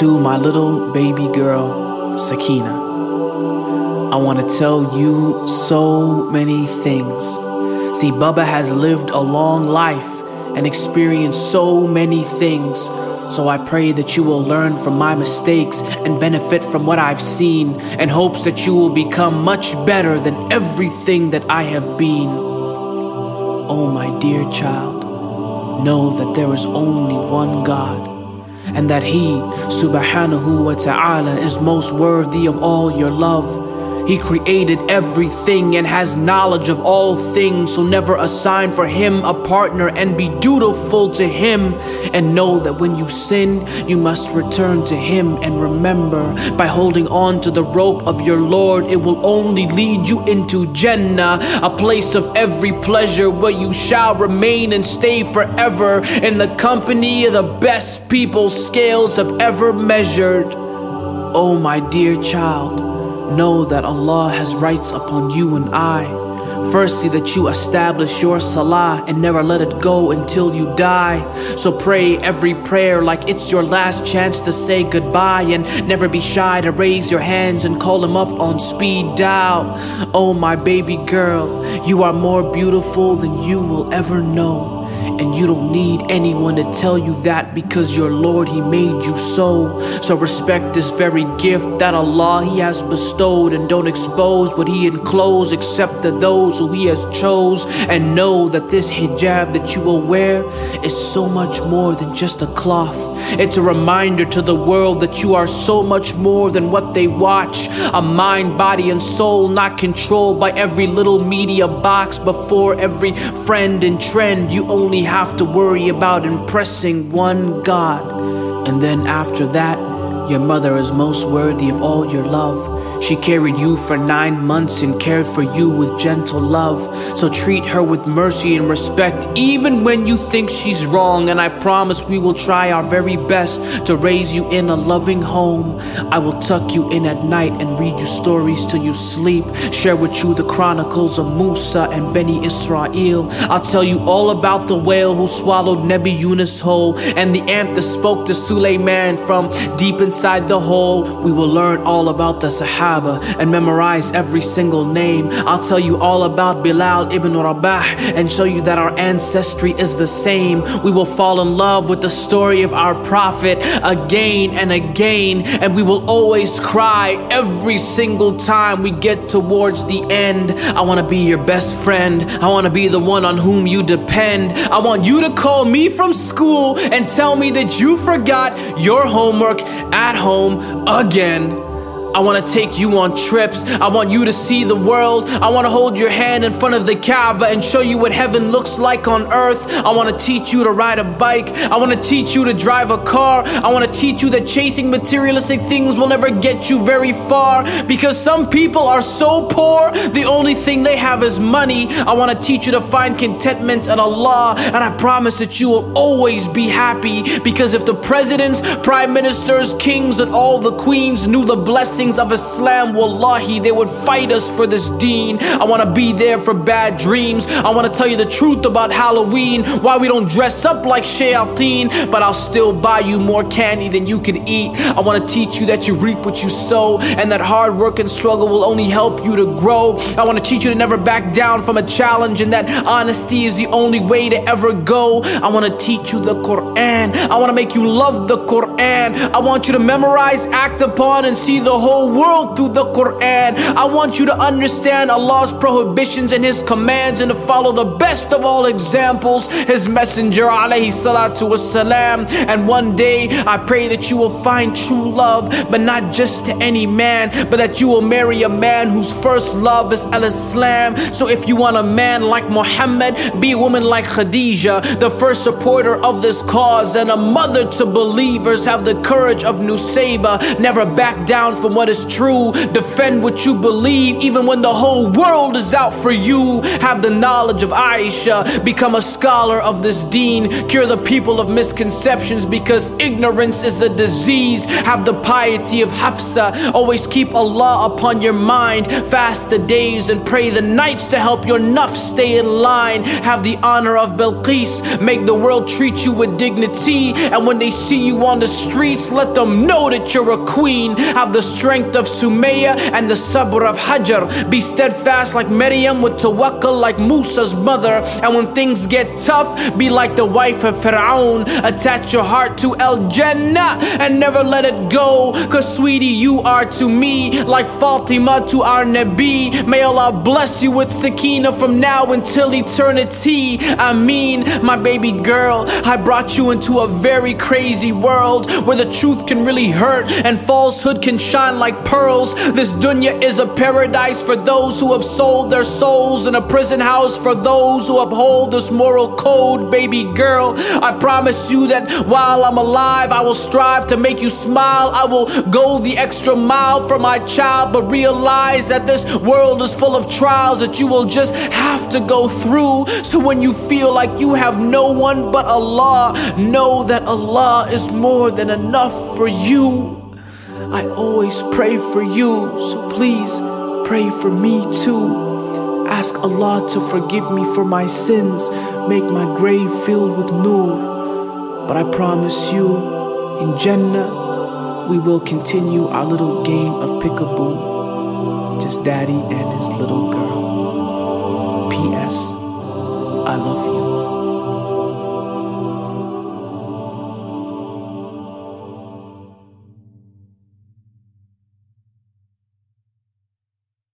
To my little baby girl, Sakina, I want to tell you so many things. See, Bubba has lived a long life and experienced so many things. So I pray that you will learn from my mistakes and benefit from what I've seen, in hopes that you will become much better than everything that I have been. Oh, my dear child, know that there is only one God, and that He, subhanahu wa ta'ala, is most worthy of all your love. He created everything and has knowledge of all things, so never assign for him a partner and be dutiful to him. And know that when you sin, you must return to him. And remember, by holding on to the rope of your Lord, it will only lead you into Jannah, a place of every pleasure where you shall remain and stay forever in the company of the best people scales have ever measured. Oh, my dear child. Know that Allah has rights upon you and I. Firstly, that you establish your salah and never let it go until you die. So pray every prayer like it's your last chance to say goodbye and never be shy to raise your hands and call him up on speed dial. Oh, my baby girl, you are more beautiful than you will ever know. And you don't need anyone to tell you that because your Lord, He made you so. So respect this very gift that Allah He has bestowed and don't expose what He enclosed except to those who He has chose. And know that this hijab that you will wear is so much more than just a cloth. It's a reminder to the world that you are so much more than what they watch. A mind, body, and soul not controlled by every little media box before every friend and trend. You only have to worry about impressing one God. And then after that, your mother is most worthy of all your love. She carried you for nine months and cared for you with gentle love. So treat her with mercy and respect, even when you think she's wrong. And I promise we will try our very best to raise you in a loving home. I will tuck you in at night and read you stories till you sleep. Share with you the chronicles of Musa and Beni Israel. I'll tell you all about the whale who swallowed Nebi Yunus whole and the ant that spoke to Suleiman from deep inside the hole. We will learn all about the Sahaba and memorize every single name. I'll tell you all about Bilal ibn Rabah and show you that our ancestry is the same. We will fall in love with the story of our prophet again and again, and we will always cry every single time we get towards the end. I want to be your best friend. I want to be the one on whom you depend. I want you to call me from school and tell me that you forgot your homework at home again. I want to take you on trips. I want you to see the world. I want to hold your hand in front of the Kaaba and show you what heaven looks like on earth. I want to teach you to ride a bike. I want to teach you to drive a car. I want to teach you that chasing materialistic things will never get you very far because some people are so poor, the only thing they have is money. I want to teach you to find contentment in Allah, and I promise that you will always be happy because if the presidents, prime ministers, kings, and all the queens knew the blessing of Islam, wallahi, they would fight us for this deen. I wanna be there for bad dreams. I wanna tell you the truth about Halloween, why we don't dress up like shayateen, but I'll still buy you more candy than you can eat. I wanna teach you that you reap what you sow, and that hard work and struggle will only help you to grow. I wanna teach you to never back down from a challenge, and that honesty is the only way to ever go. I wanna teach you the Quran. I wanna make you love the Quran. I want you to memorize, act upon, and see the whole whole world through the Quran. I want you to understand Allah's prohibitions and His commands and to follow the best of all examples, His Messenger alayhi salatu wasalam. And one day I pray that you will find true love, but not just to any man, but that you will marry a man whose first love is Al Islam. So if you want a man like Muhammad, be a woman like Khadija, the first supporter of this cause, and a mother to believers, have the courage of Nusayba, never back down from what what is true. Defend what you believe, even when the whole world is out for you. Have the knowledge of Aisha, become a scholar of this deen. Cure the people of misconceptions because ignorance is a disease. Have the piety of Hafsa, always keep Allah upon your mind. Fast the days and pray the nights to help your nafs stay in line. Have the honor of Bilqis, make the world treat you with dignity. And when they see you on the streets, let them know that you're a queen. Have the strength of Sumaya and the sabr of Hajar. Be steadfast like Maryam with tawakkul like Musa's mother. And when things get tough, be like the wife of Fir'aun. Attach your heart to El Jannah and never let it go. Cause sweetie, you are to me like Fatima to our Nabi. May Allah bless you with Sakina from now until eternity. I mean, my baby girl, I brought you into a very crazy world where the truth can really hurt and falsehood can shine like pearls. This dunya is a paradise for those who have sold their souls and a prison house for those who uphold this moral code, baby girl. I promise you that while I'm alive, I will strive to make you smile. I will go the extra mile for my child, but realize that this world is full of trials that you will just have to go through. So when you feel like you have no one but Allah, know that Allah is more than enough for you. I always pray for you, so please pray for me too. Ask Allah to forgive me for my sins, make my grave filled with nur. But I promise you, in Jannah, we will continue our little game of peekaboo. Just daddy and his little girl. P.S. I love you.